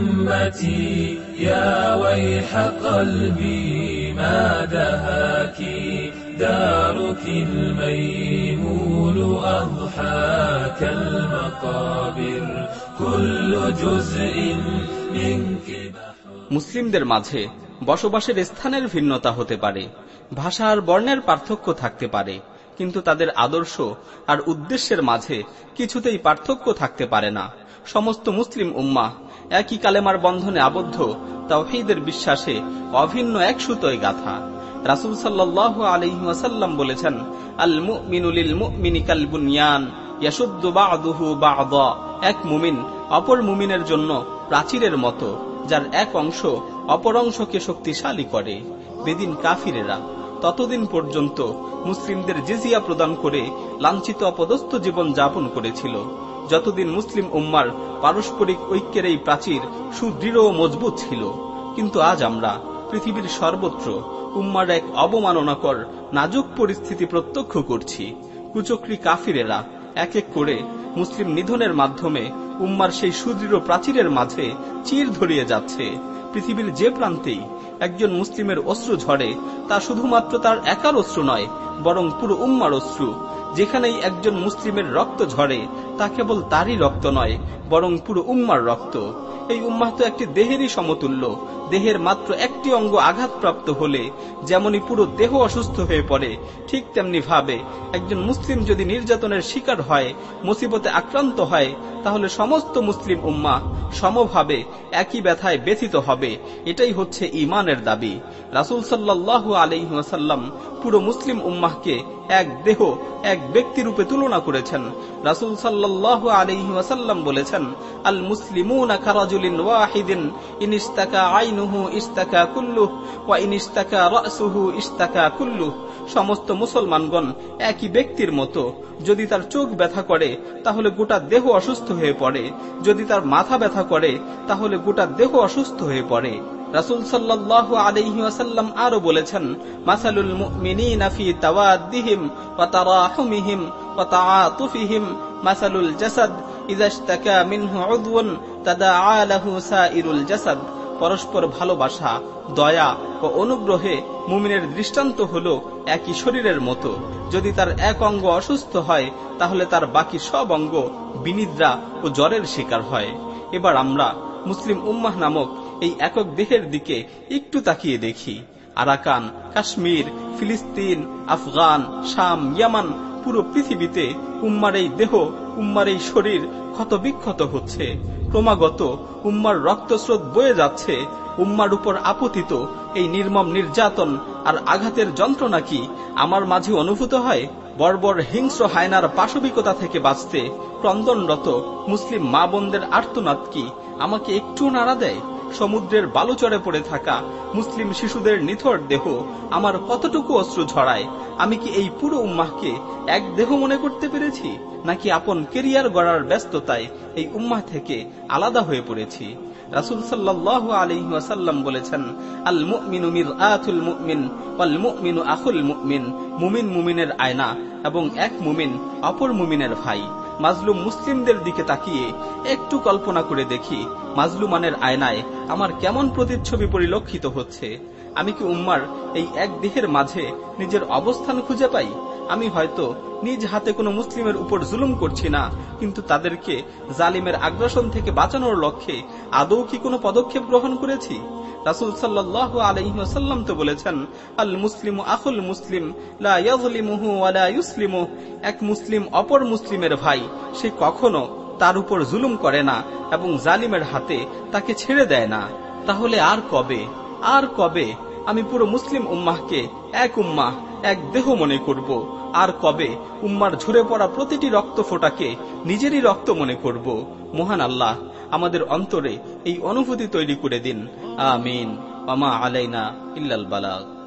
أمتي يا ويح قلبي ما دهاك دارك الميمون أضحاك المقابر كل جزء منك মুসলিমদের মাঝে বসবাসের স্থানের ভিন্নতা হতে পারে ভাষা আর বর্ণের পার্থক্য থাকতে পারে কিন্তু তাদের আদর্শ আর উদ্দেশ্যের মাঝে কিছুতেই পার্থক্য থাকতে পারে না সমস্ত মুসলিম উম্মা একই কালেমার বন্ধনে আবদ্ধ, তাওহীদের বিশ্বাসে অভিন্ন এক সুতোয় গাথা। রাসুল সাল্লাহ আলহিহাসাল্লাম বলেছেন, আল মুমিনুলিল মুমিনি কাল বুনিয়ান ইয়াসুদ্দু এক মুমিন অপর মুমিনের জন্য প্রাচীরের মতো, যার এক অংশ অপর অংশকে শক্তিশালী করে। বেদিন কাফিরেরা ততদিন পর্যন্ত মুসলিমদের জিজিয়া প্রদান করে লাঞ্ছিত অপদস্থ জীবন যাপন করেছিল। যতদিন মুসলিম উম্মার পারস্পরিক ঐক্যের এই প্রাচীর সুদৃঢ় ও মজবুত ছিল, কিন্তু আজ আমরা পৃথিবীর সর্বত্র উম্মার এক অবমাননাকর, নাজুক পরিস্থিতি প্রত্যক্ষ করছি। কুচক্রী কাফিরেরা এক এক করে মুসলিম নিধনের মাধ্যমে উম্মার সেই সুদৃঢ় প্রাচীরের মাঝে চির ধরিয়ে যাচ্ছে। পৃথিবীর যে প্রান্তেই একজন মুসলিমের অশ্রু ঝরে, তা শুধুমাত্র তার একার অশ্রু নয়, বরং পুরো উম্মার অশ্রু, যেখানেই একজন মুসলিমের রক্ত ঝরে তা কেবল তারই রক্ত নয়, বরং পুরো উম্মার রক্ত। এই উম্মাহ তো একটি দেহেরই সমতুল্য। দেহের মাত্র একটি অঙ্গ আঘাতপ্রাপ্ত হলে যেমনই পুরো দেহ অসুস্থ হয়ে পড়ে, ঠিক তেমনি ভাবে একজন মুসলিম যদি নির্যাতনের শিকার হয়, মুসিবতে আক্রান্ত হয়, তাহলে সমস্ত মুসলিম উম্মা সমভাবে একই ব্যথায় ব্যথিত হবে। এটাই হচ্ছে ইমানের দাবি। রাসুল সাল্লাহ আলহিহাসাল্লাম পুরো মুসলিম উম্মাহকে এক দেহ, এক ব্যক্তি রূপে তুলনা করেছেন। রাসুল সাল্লাহ আলহিহাসাল্লাম বলেছেন, আল ওয়াহিদিন আইনুহু কুল্লুহ, ওয়া কুল্লুহ। সমস্ত মুসলমানগণ একই ব্যক্তির মতো, যদি তার চোখ ব্যথা করে, তাহলে গোটা দেহ অসুস্থ হয়ে পড়ে। যদি তার মাথা ব্যথা করে, তাহলে গোটা দেহ অসুস্থ হয়ে পড়ে। রাসুল সাল্লাহ আলহিহাসাল্লাম আরও বলেছেন, মাসালুল মুমিনিনা ফি তাওয়াদ্দিহিম, ওয়া তারাহুমিহিম, ওয়া তাআতুফিহিম মাসালুল ইযা ইশতাকা মিনহু উযওয়ান তাদাআ লাহু সাইরুল জাসাদ। পরস্পর ভালোবাসা, দয়া ও অনুগ্রহে মুমিনের দৃষ্টান্ত হল একই শরীরের মতো। যদি তার এক অঙ্গ অসুস্থ হয়, তাহলে তার বাকি সব অঙ্গ বিনিদ্রা ও জ্বরের শিকার হয়। এবার আমরা মুসলিম উম্মাহ নামক এই একক দেহের দিকে একটু তাকিয়ে দেখি। আরাকান, কাশ্মীর, ফিলিস্তিন, আফগান, শাম, ইয়ামান পুরো পৃথিবীতে উম্মার এই দেহ, উম্মার এই শরীর ক্ষত বিক্ষত হচ্ছে। ক্রমাগত উম্মার রক্তস্রোত বয়ে যাচ্ছে। উম্মার উপর আপতিত এই নির্মম নির্যাতন আর আঘাতের যন্ত্রণা কি আমার মাঝে অনুভূত হয়? বর্বর হিংস্র হায়নার পাশবিকতা থেকে বাঁচতে ক্রন্দনরত মুসলিম মা বোনদের আর্তনাদ কি আমাকে একটু নাড়া দেয়? সমুদ্রের বালুচরে পড়ে থাকা মুসলিম শিশুদের নিথর দেহ আমার কতটুকু অশ্রু ঝরায়? আমি কি এই পুরো উম্মাহকে এক দেহ মনে করতে পেরেছি? নাকি আপন কেরিয়ার গড়ার ব্যস্ততায় এই উম্মাহ থেকে আলাদা হয়ে পড়েছি? রাসুল সাল্লাহ আলহিহাসাল্লাম বলেছেন আল মুমিনু মির আতুল মুমিন ওয়াল মুমিনু আখুল মুমিন। মুমিন মুমিনের আয়না এবং এক মুমিন অপর মুমিনের ভাই। মাজলুম মুসলিমদের দিকে তাকিয়ে একটু কল্পনা করে দেখি, মাজলুমানের আয়নায় আমার কেমন প্রতিচ্ছবি পরিলক্ষিত হচ্ছে। আমি কি উম্মার এই এক দেহের মাঝে নিজের অবস্থান খুঁজে পাই? আমি হয়তো নিজ হাতে কোনো মুসলিমের উপর জুলুম করছি না, কিন্তু তাদেরকে জালিমের আগ্রাসন থেকে বাঁচানোর লক্ষ্যে আদৌ কি কোনো পদক্ষেপ গ্রহণ করেছি? রাসুল সাল্লাহ তো বলেছেন, আল মুসলিম আখুল মুসলিম ইউসলিমু। এক মুসলিম অপর মুসলিমের ভাই, সে কখনো তার উপর জুলুম করে না এবং জালিমের হাতে তাকে ছেড়ে দেয় না। তাহলে আর কবে? আর কবে আমি পুরো মুসলিম উম্মাহকে এক উম্মাহ, এক দেহ মনে করব। আর কবে উম্মার ঝরে পড়া প্রতিটি রক্ত ফোটাকে নিজেরই রক্ত মনে করব। মহান আল্লাহ, আমাদের অন্তরে এই অনুভূতি তৈরি করে দিন। আমিন। আমা আলাইনা ইল্লাল বালাগ।